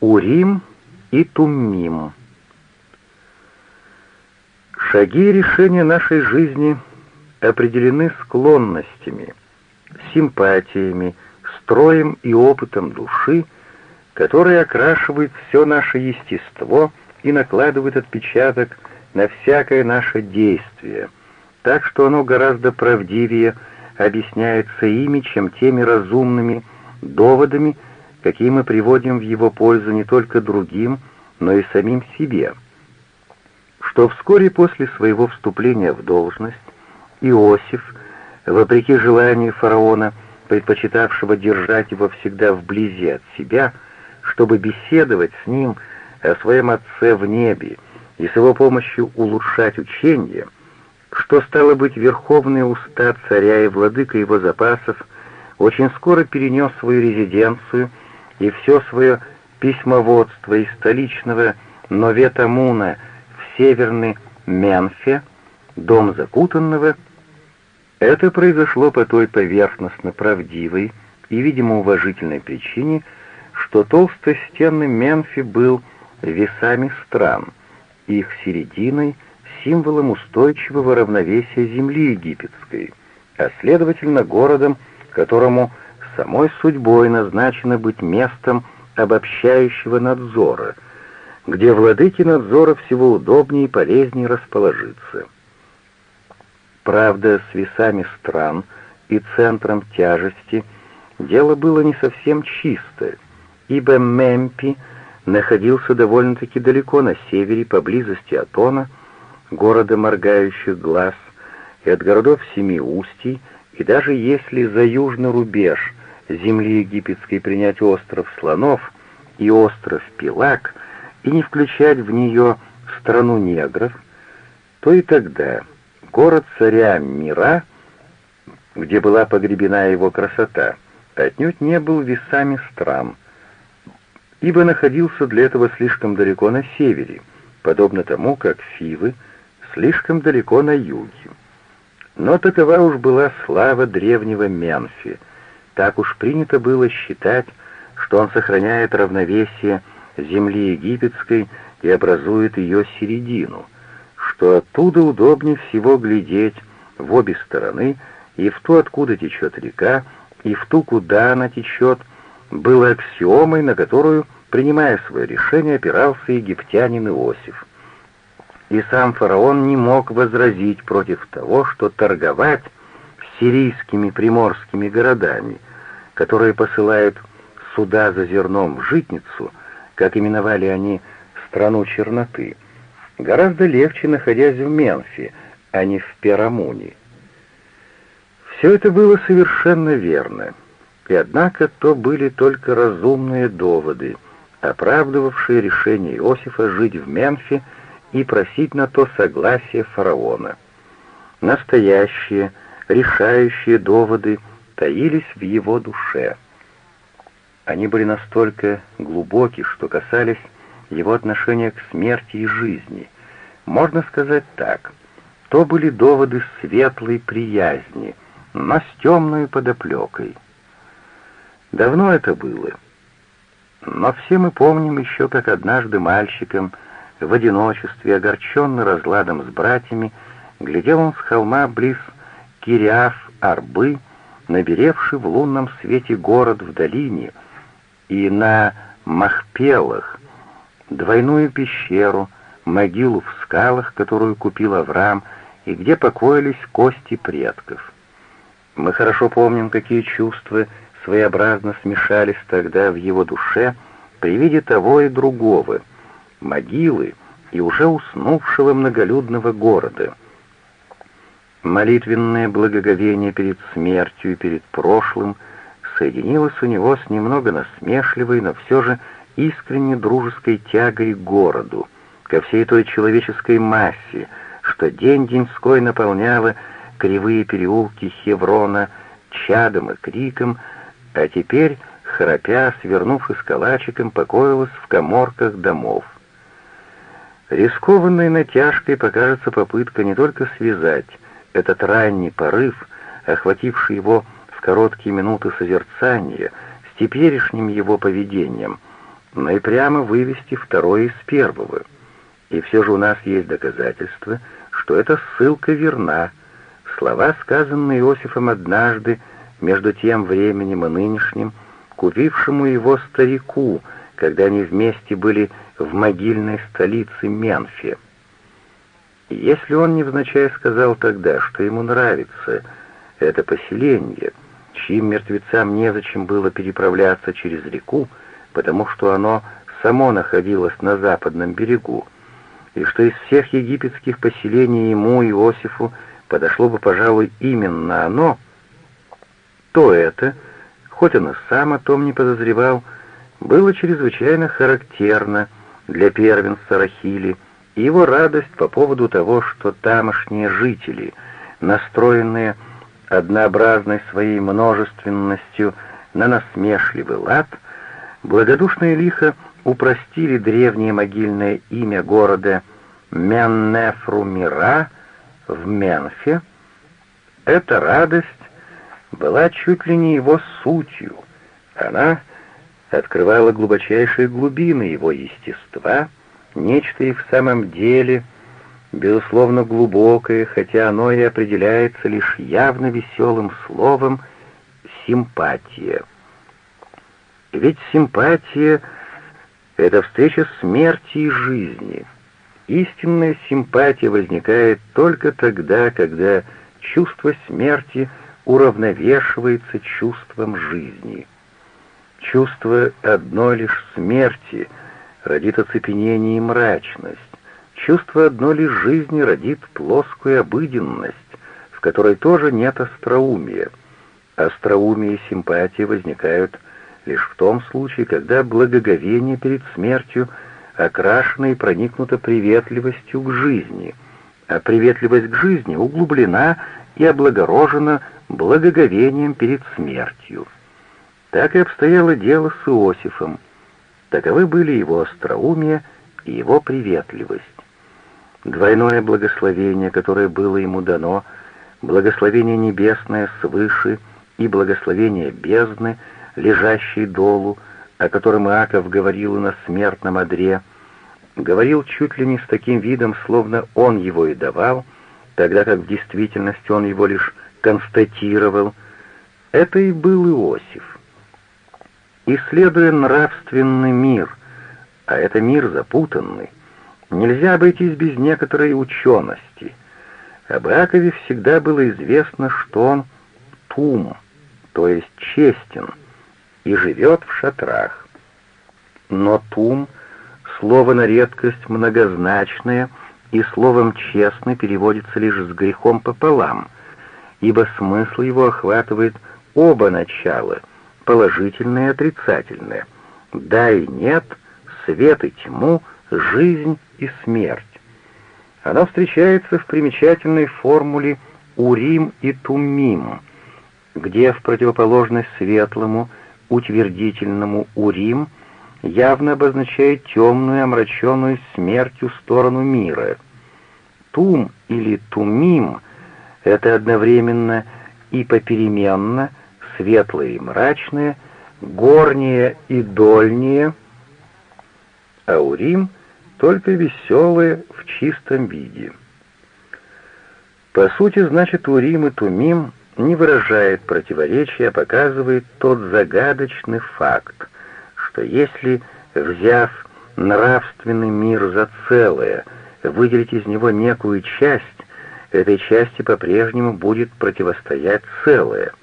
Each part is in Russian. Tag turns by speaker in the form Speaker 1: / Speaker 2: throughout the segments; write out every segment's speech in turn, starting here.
Speaker 1: Урим и Туммим. Шаги решения нашей жизни определены склонностями, симпатиями, строем и опытом души, которые окрашивают все наше естество и накладывают отпечаток на всякое наше действие, так что оно гораздо правдивее объясняется ими, чем теми разумными доводами, какие мы приводим в его пользу не только другим, но и самим себе, что вскоре после своего вступления в должность Иосиф, вопреки желанию фараона, предпочитавшего держать его всегда вблизи от себя, чтобы беседовать с ним о своем отце в небе и с его помощью улучшать учение, что стало быть верховные уста царя и владыка его запасов, очень скоро перенес свою резиденцию и все свое письмоводство из столичного Новетамуна в северный Менфе, дом закутанного, это произошло по той поверхностно правдивой и, видимо, уважительной причине, что толстостенный Менфи был весами стран, их серединой — символом устойчивого равновесия земли египетской, а следовательно городом, которому самой судьбой назначено быть местом обобщающего надзора, где владыке надзора всего удобнее и полезнее расположиться. Правда, с весами стран и центром тяжести дело было не совсем чистое, ибо Мемпи находился довольно-таки далеко на севере, поблизости от Она, города моргающих глаз, и от городов Семи Устий, и даже если за южный рубеж земли египетской принять остров Слонов и остров Пилак и не включать в нее страну негров, то и тогда город царя Мира, где была погребена его красота, отнюдь не был весами стран, ибо находился для этого слишком далеко на севере, подобно тому, как Фивы слишком далеко на юге. Но такова уж была слава древнего Менфи, так уж принято было считать, что он сохраняет равновесие земли египетской и образует ее середину, что оттуда удобнее всего глядеть в обе стороны, и в ту, откуда течет река, и в ту, куда она течет, было аксиомой, на которую, принимая свое решение, опирался египтянин Иосиф. И сам фараон не мог возразить против того, что торговать сирийскими приморскими городами которые посылают суда за зерном в житницу, как именовали они страну черноты, гораздо легче, находясь в Менфи, а не в Перамуне. Все это было совершенно верно, и однако то были только разумные доводы, оправдывавшие решение Иосифа жить в Менфи и просить на то согласие фараона. Настоящие, решающие доводы таились в его душе. Они были настолько глубоки, что касались его отношения к смерти и жизни. Можно сказать так, то были доводы светлой приязни, но с темной подоплекой. Давно это было. Но все мы помним еще, как однажды мальчиком в одиночестве, огорченный разладом с братьями, глядел он с холма близ Кириаф-Арбы наберевший в лунном свете город в долине, и на Махпелах, двойную пещеру, могилу в скалах, которую купил Авраам, и где покоились кости предков. Мы хорошо помним, какие чувства своеобразно смешались тогда в его душе при виде того и другого, могилы и уже уснувшего многолюдного города — Молитвенное благоговение перед смертью и перед прошлым соединилось у него с немного насмешливой, но все же искренне дружеской тягой к городу, ко всей той человеческой массе, что день-деньской наполняла кривые переулки Хеврона чадом и криком, а теперь, храпя, свернувшись калачиком, покоилась в коморках домов. Рискованной натяжкой покажется попытка не только связать этот ранний порыв, охвативший его в короткие минуты созерцания, с теперешним его поведением, но и прямо вывести второе из первого. И все же у нас есть доказательства, что эта ссылка верна. Слова, сказанные Иосифом однажды, между тем временем и нынешним, купившему его старику, когда они вместе были в могильной столице Менфи. Если он невзначай сказал тогда, что ему нравится это поселение, чьим мертвецам незачем было переправляться через реку, потому что оно само находилось на западном берегу, и что из всех египетских поселений ему, Иосифу, подошло бы, пожалуй, именно оно, то это, хоть он и сам о том не подозревал, было чрезвычайно характерно для первенца Рахили, и его радость по поводу того, что тамошние жители, настроенные однообразной своей множественностью на насмешливый лад, благодушно и лихо упростили древнее могильное имя города Меннефрумира в Менфе, эта радость была чуть ли не его сутью. Она открывала глубочайшие глубины его естества, нечто и в самом деле, безусловно, глубокое, хотя оно и определяется лишь явно веселым словом «симпатия». Ведь симпатия — это встреча смерти и жизни. Истинная симпатия возникает только тогда, когда чувство смерти уравновешивается чувством жизни. Чувство одной лишь смерти родит оцепенение и мрачность. Чувство одной лишь жизни родит плоскую обыденность, в которой тоже нет остроумия. Остроумие и симпатия возникают лишь в том случае, когда благоговение перед смертью окрашено и проникнуто приветливостью к жизни, а приветливость к жизни углублена и облагорожена благоговением перед смертью. Так и обстояло дело с Иосифом. Таковы были его остроумие и его приветливость. Двойное благословение, которое было ему дано, благословение небесное свыше и благословение бездны, лежащей долу, о котором Иаков говорил на смертном одре, говорил чуть ли не с таким видом, словно он его и давал, тогда как в действительности он его лишь констатировал, это и был Иосиф исследуя нравственный мир, а это мир запутанный, нельзя обойтись без некоторой учености. Об Иакове всегда было известно, что он тум, то есть честен, и живет в шатрах. Но тум — слово на редкость многозначное, и словом «честный» переводится лишь с грехом пополам, ибо смысл его охватывает оба начала — положительное и отрицательное, да и нет, свет и тьму, жизнь и смерть. Оно встречается в примечательной формуле «урим» и «тумим», где в противоположность светлому, утвердительному «урим» явно обозначает темную, омраченную смертью сторону мира. «Тум» или «тумим» — это одновременно и попеременно — светлые и мрачные, горние и дольние, а Урим только веселые в чистом виде. По сути, значит, Урим и Тумим не выражает противоречия, а показывает тот загадочный факт, что если, взяв нравственный мир за целое, выделить из него некую часть, этой части по-прежнему будет противостоять целое —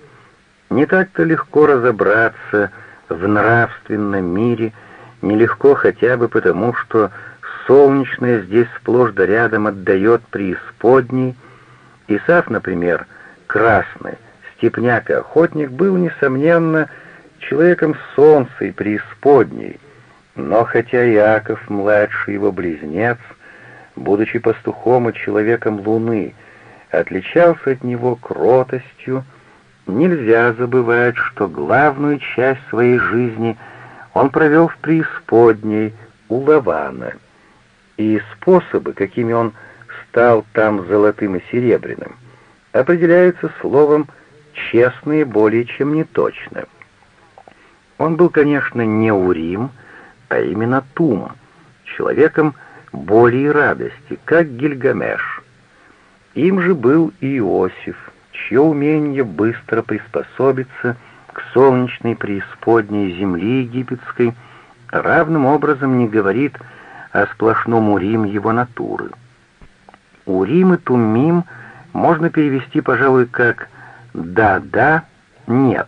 Speaker 1: не так-то легко разобраться в нравственном мире, нелегко хотя бы потому, что солнечное здесь сплошь да рядом отдает преисподней. Исаф, например, красный, степняк и охотник, был, несомненно, человеком солнца и преисподней, но хотя Иаков, младший его близнец, будучи пастухом и человеком луны, отличался от него кротостью, Нельзя забывать, что главную часть своей жизни он провел в преисподней у Лавана, и способы, какими он стал там золотым и серебряным, определяются словом «честные» более чем неточно. Он был, конечно, не Урим, а именно Тум, человеком боли и радости, как Гильгамеш. Им же был и Иосиф, чье умение быстро приспособиться к солнечной преисподней земли египетской равным образом не говорит о сплошном урим его натуры. Урим и Тумим можно перевести, пожалуй, как «да-да, нет»,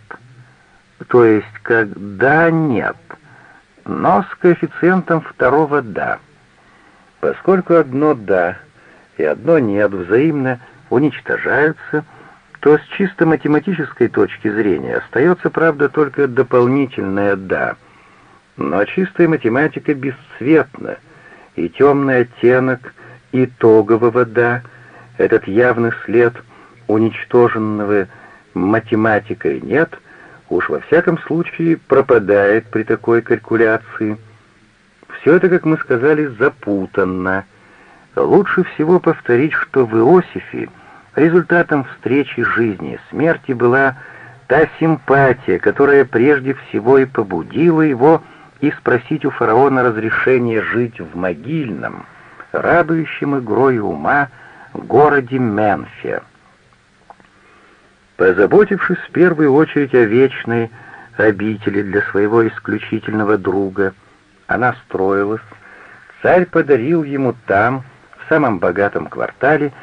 Speaker 1: то есть как «да-нет», но с коэффициентом второго «да». Поскольку одно «да» и одно «нет» взаимно уничтожаются, то с чисто математической точки зрения остается, правда, только дополнительное «да». Но чистая математика бесцветна, и темный оттенок итогового «да», этот явный след уничтоженного математикой «нет», уж во всяком случае пропадает при такой калькуляции. Все это, как мы сказали, запутанно. Лучше всего повторить, что в Иосифе результатом встречи жизни и смерти была та симпатия, которая прежде всего и побудила его и спросить у фараона разрешения жить в могильном, радующем игрой ума городе Менфе. Позаботившись в первую очередь о вечной обители для своего исключительного друга, она строилась, царь подарил ему там, в самом богатом квартале,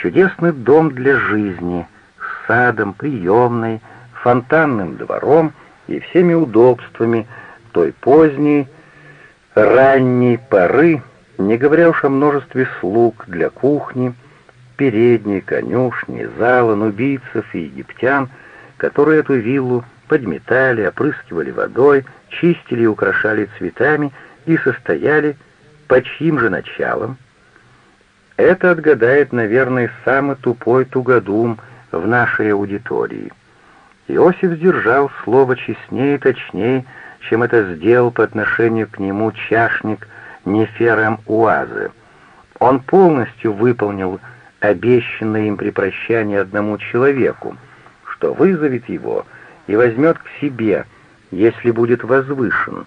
Speaker 1: чудесный дом для жизни с садом, приемной, фонтанным двором и всеми удобствами той поздней, ранней поры, не говоря уж о множестве слуг для кухни, передней, конюшни, зала, нубийцев и египтян, которые эту виллу подметали, опрыскивали водой, чистили и украшали цветами и состояли под чьим же началом? Это отгадает, наверное, самый тупой тугодум в нашей аудитории. Иосиф сдержал слово честнее и точнее, чем это сделал по отношению к нему чашник Неферам Уазы. Он полностью выполнил обещанное им при прощании одному человеку, что вызовет его и возьмет к себе, если будет возвышен.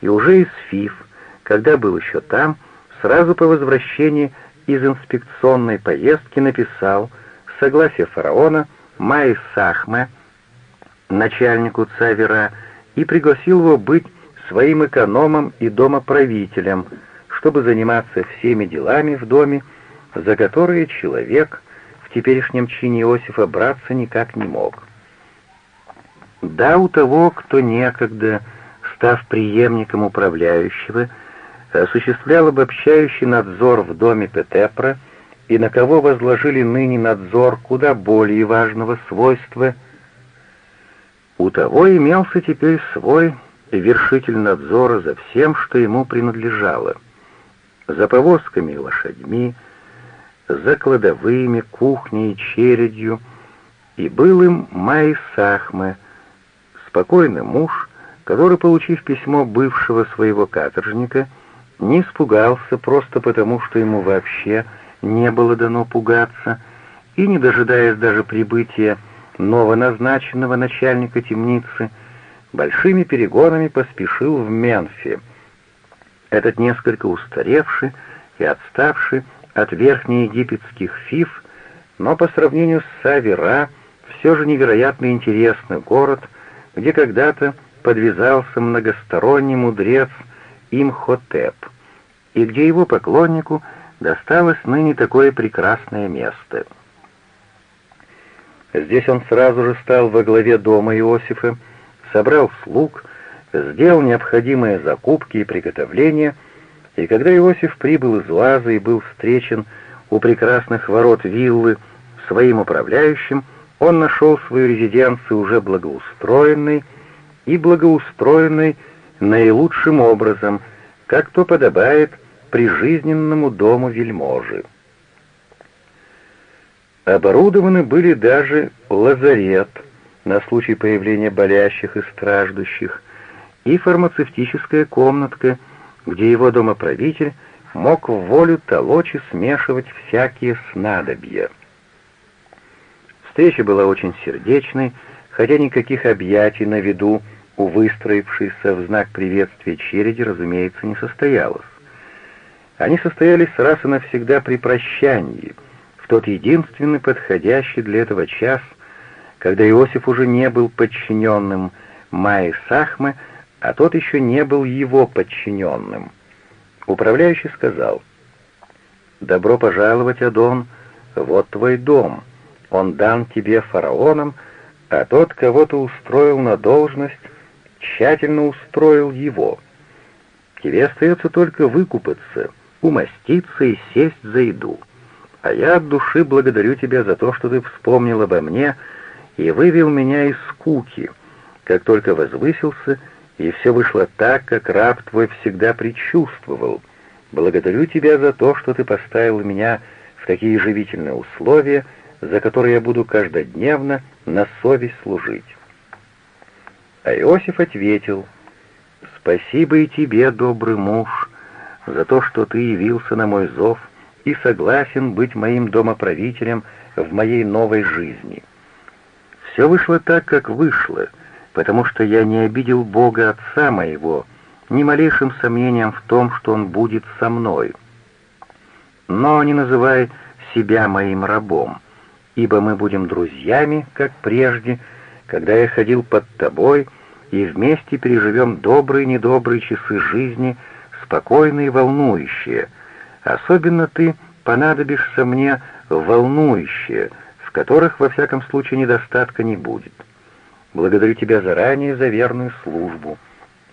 Speaker 1: И уже из Фиф, когда был еще там, сразу по возвращении из инспекционной поездки написал согласие фараона Майи Сахме, начальнику Цавера, и пригласил его быть своим экономом и домоправителем, чтобы заниматься всеми делами в доме, за которые человек в теперешнем чине Иосифа браться никак не мог. Да, у того, кто некогда, став преемником управляющего, осуществлял обобщающий надзор в доме Петепра, и на кого возложили ныне надзор куда более важного свойства, у того имелся теперь свой вершитель надзора за всем, что ему принадлежало, за повозками и лошадьми, за кладовыми, кухней и чередью, и был им Май Сахме, спокойный муж, который, получив письмо бывшего своего каторжника, не испугался просто потому, что ему вообще не было дано пугаться, и, не дожидаясь даже прибытия новоназначенного начальника темницы, большими перегонами поспешил в Менфи. Этот несколько устаревший и отставший от верхнеегипетских фиф, но по сравнению с Савера все же невероятно интересный город, где когда-то подвязался многосторонний мудрец Имхотеп, и где его поклоннику досталось ныне такое прекрасное место. Здесь он сразу же стал во главе дома Иосифа, собрал слуг, сделал необходимые закупки и приготовления — и когда Иосиф прибыл из Лаза и был встречен у прекрасных ворот виллы своим управляющим, он нашел свою резиденцию уже благоустроенной и благоустроенной наилучшим образом, как то подобает прижизненному дому вельможи. Оборудованы были даже лазарет на случай появления болящих и страждущих, и фармацевтическая комнатка — где его домоправитель мог в волю толочь и смешивать всякие снадобья. Встреча была очень сердечной, хотя никаких объятий на виду у выстроившейся в знак приветствия череди, разумеется, не состоялось. Они состоялись раз и навсегда при прощании, в тот единственный подходящий для этого час, когда Иосиф уже не был подчиненным Майи Сахме, а тот еще не был его подчиненным. Управляющий сказал, «Добро пожаловать, Адон, вот твой дом, он дан тебе фараоном, а тот, кого ты устроил на должность, тщательно устроил его. Тебе остается только выкупаться, умоститься и сесть за еду. А я от души благодарю тебя за то, что ты вспомнил обо мне и вывел меня из скуки, как только возвысился, и все вышло так, как раб твой всегда предчувствовал. Благодарю тебя за то, что ты поставил меня в такие живительные условия, за которые я буду каждодневно на совесть служить. А Иосиф ответил, «Спасибо и тебе, добрый муж, за то, что ты явился на мой зов и согласен быть моим домоправителем в моей новой жизни. Все вышло так, как вышло, потому что я не обидел Бога Отца моего, ни малейшим сомнением в том, что Он будет со мной. Но не называй себя моим рабом, ибо мы будем друзьями, как прежде, когда я ходил под тобой, и вместе переживем добрые и недобрые часы жизни, спокойные и волнующие. Особенно ты понадобишься мне волнующие, в которых, во всяком случае, недостатка не будет. Благодарю тебя заранее за верную службу,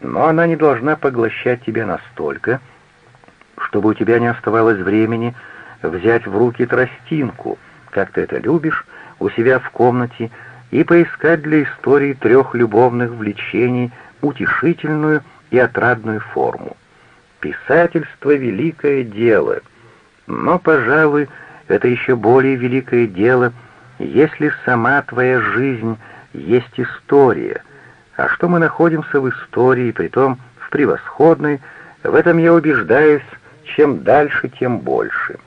Speaker 1: но она не должна поглощать тебя настолько, чтобы у тебя не оставалось времени взять в руки тростинку — как ты это любишь, у себя в комнате и поискать для истории трех любовных влечений утешительную и отрадную форму. Писательство — великое дело, но, пожалуй, это еще более великое дело, если сама твоя жизнь есть история. А что мы находимся в истории, притом в превосходной, в этом я убеждаюсь, чем дальше, тем больше.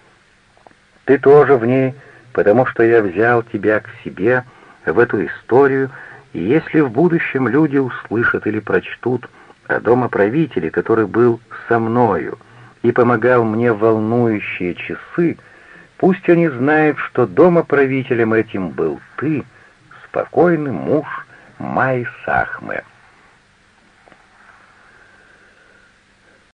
Speaker 1: Ты тоже в ней потому что я взял тебя к себе в эту историю, и если в будущем люди услышат или прочтут о домоправителе, который был со мною и помогал мне в волнующие часы, пусть они знают, что домоправителем этим был ты, спокойный муж Май Сахме.